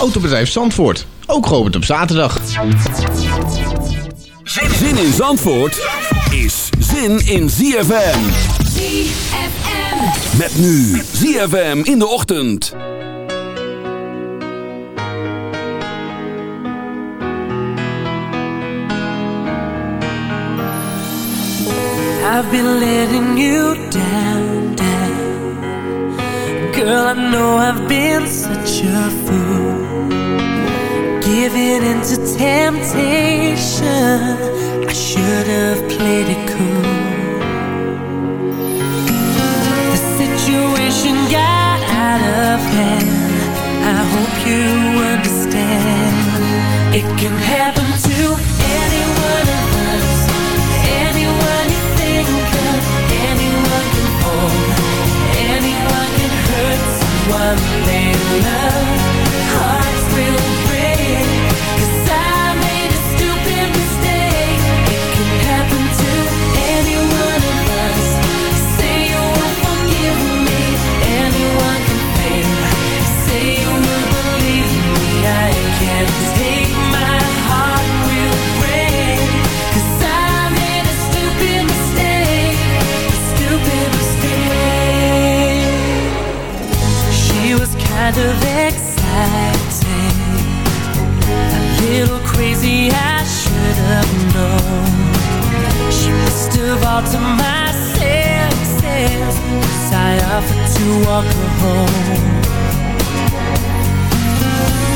Autobedrijf Zandvoort, ook geopend op zaterdag. Zin in Zandvoort is zin in ZFM. ZFM. Met nu ZFM in de ochtend. I've been letting you down, down. Girl, I know I've been such a fool. Giving into temptation, I should have played it cool. The situation got out of hand. I hope you understand. It can happen to anyone anyone you think of us. Anyone walk her home.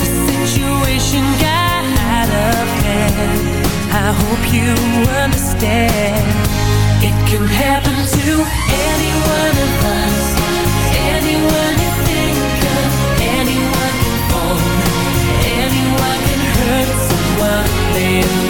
The situation got out of hand. I hope you understand. It can happen to any one of us. Anyone you think of, anyone can fall. Anyone can hurt someone they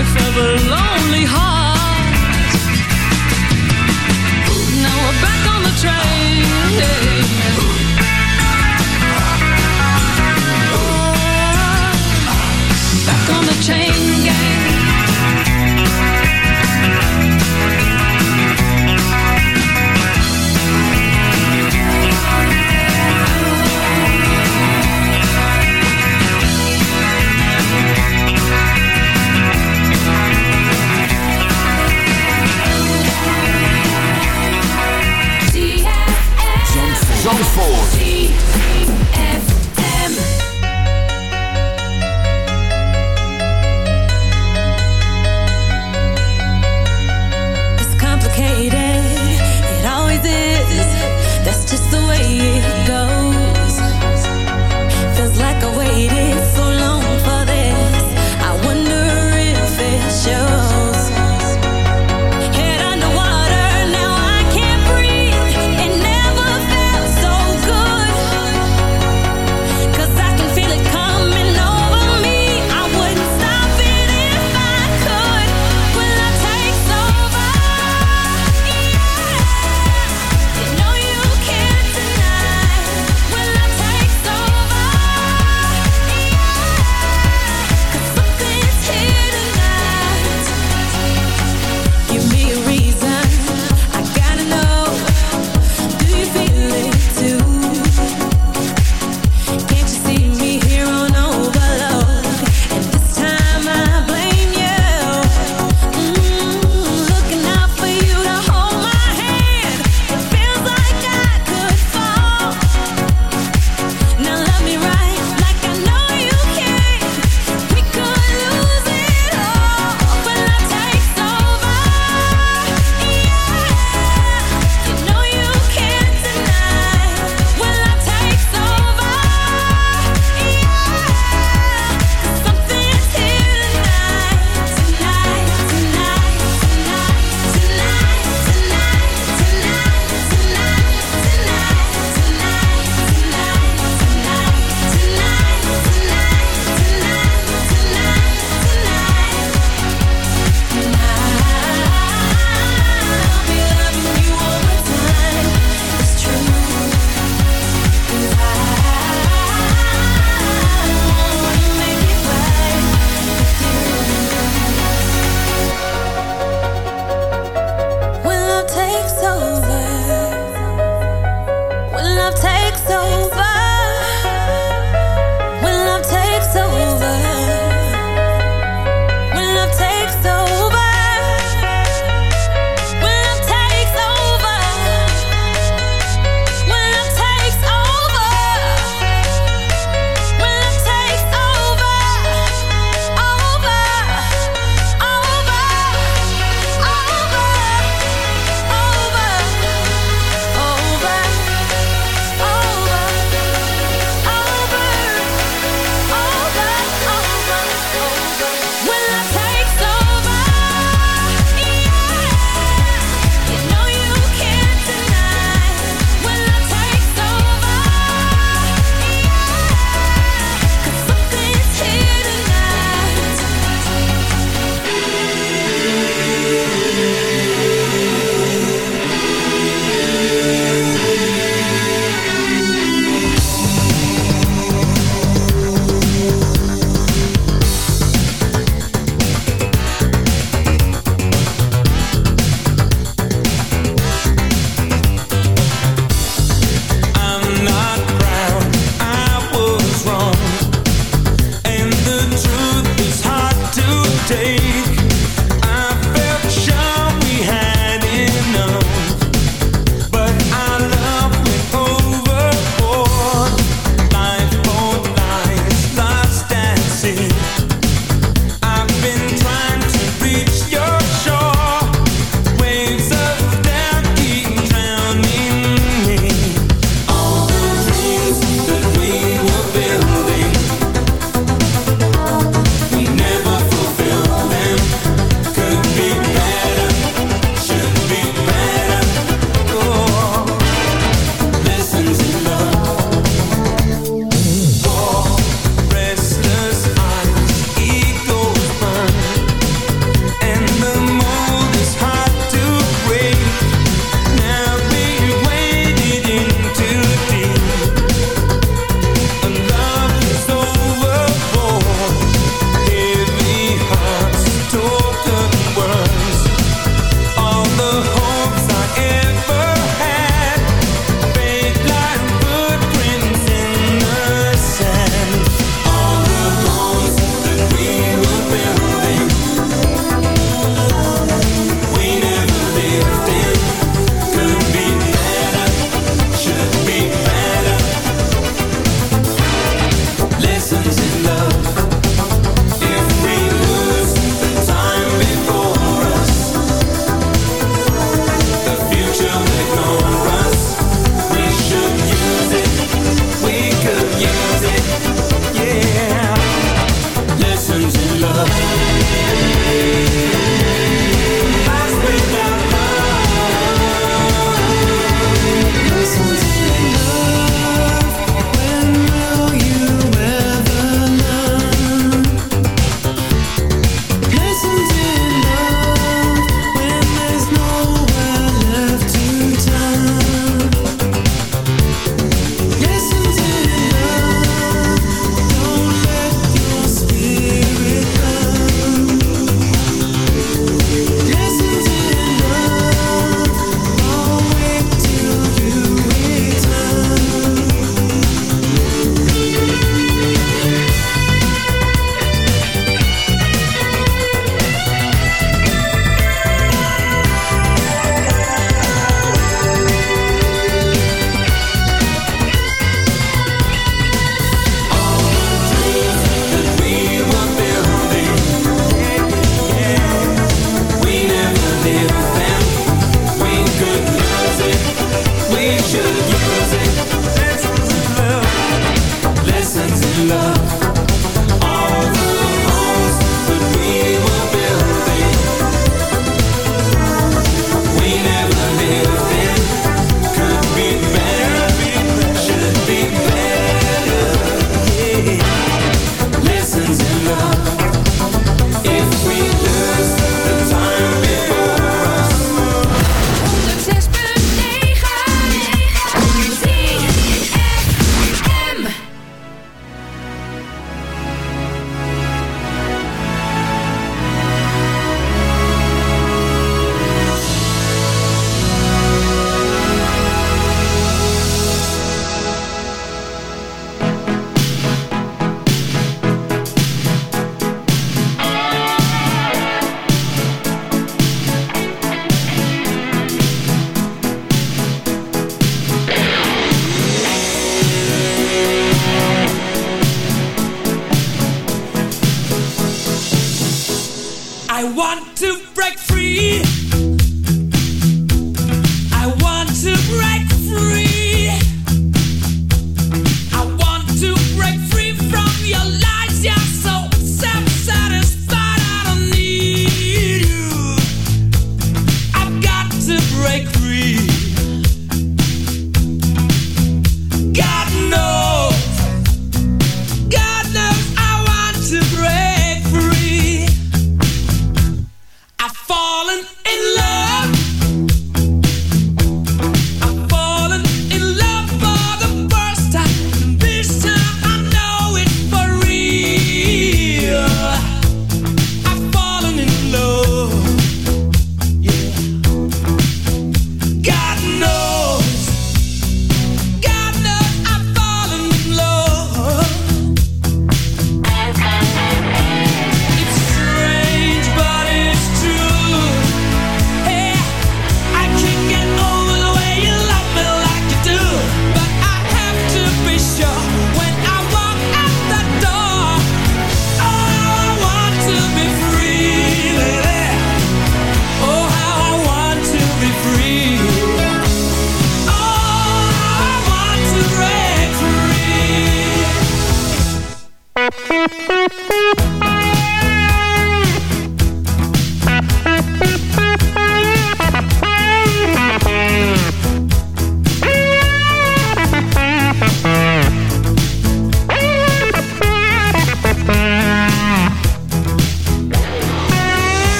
if ever long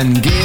And give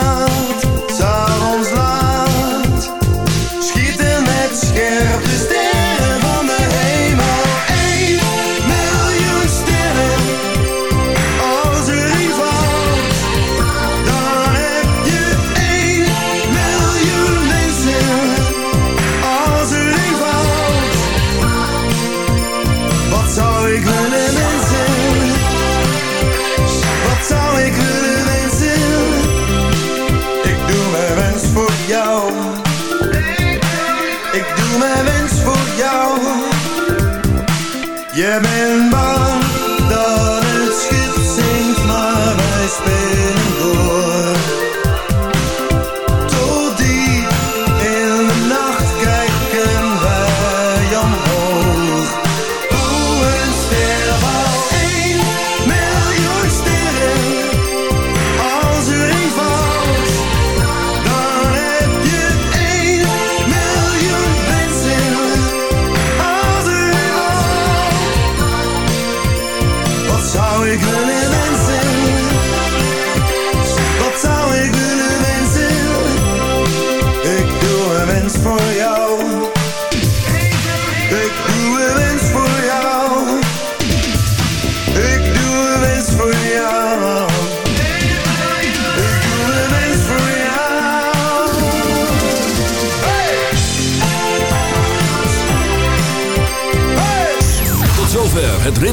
heart